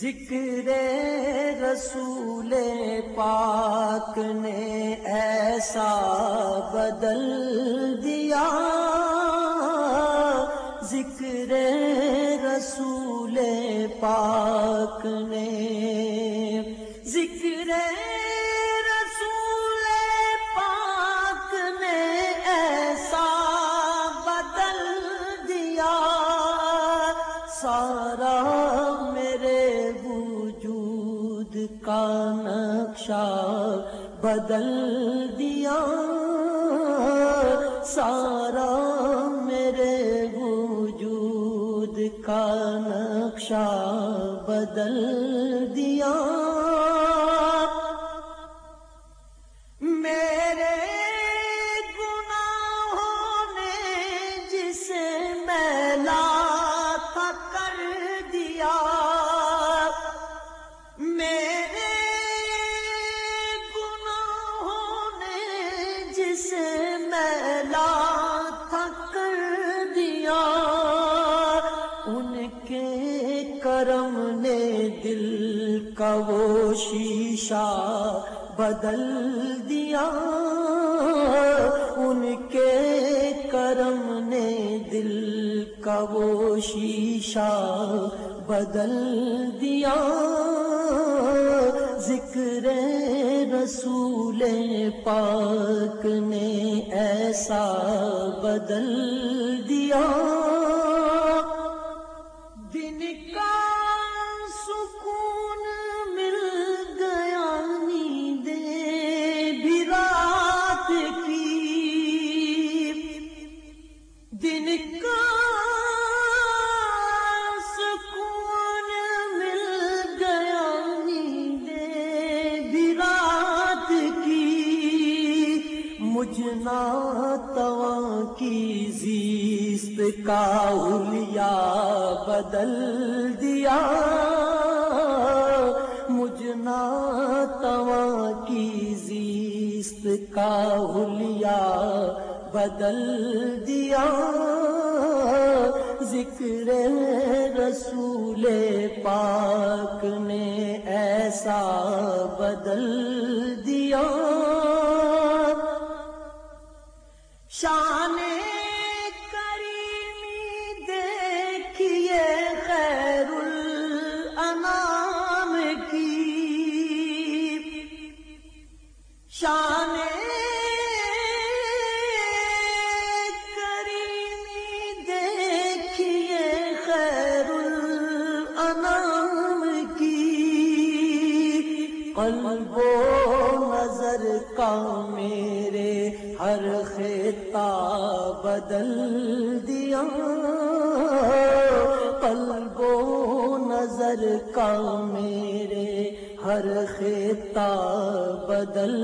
ذکر رسول پاک نے ایسا بدل دیا۔ ذکر رسول پاک نے ذکر رسول پاک نے ایسا بدل دیا۔ سارا بدل دیا۔ سارا میرے وجود کا نقشہ بدل دیا۔ میرے بدل دیا۔ ان کے کرم نے دل کا وہ شیشہ بدل دیا۔ ذکر رسول پاک نے ایسا بدل دیا۔ دن کا سکون مل گیا نیند بھی رات کی۔ مجھنا تواں کی زیست کا حلیہ بدل دیا۔ مجھنا تواں کی زیست کا حلیہ بدل دیا۔ ذکر رسول پاک نے ایسا بدل دیا۔ شان کریمی دیکھیے خیر الانام کی۔ شان قلب و نظر کا میرے ہر خطہ بدل دیا۔ قلب و نظر کا میرے ہر خطہ بدل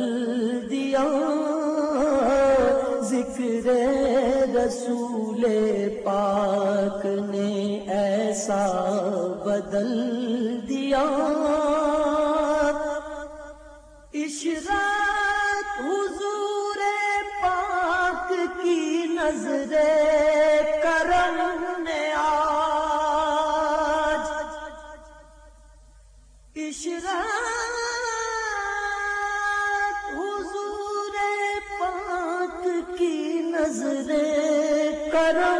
دیا۔ ذکر رسول پاک نے ایسا بدل دیا۔ عشرت حضور پاک کی نظر کرم نے آج عشرت حضور پاک کی نظر کرم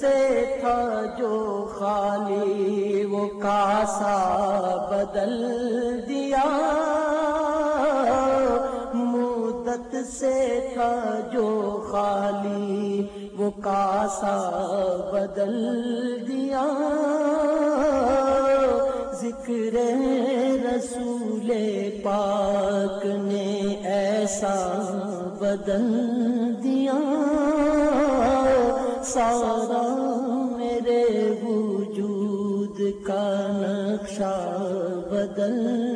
سے تھا جو خالی، وہ کاسا بدل دیا۔ مدت سے تھا جو خالی، وہ کاسا بدل دیا۔ ذکر رسول پاک نے ایسا بدل دیا سارا میرے وجود کا نقشہ بدل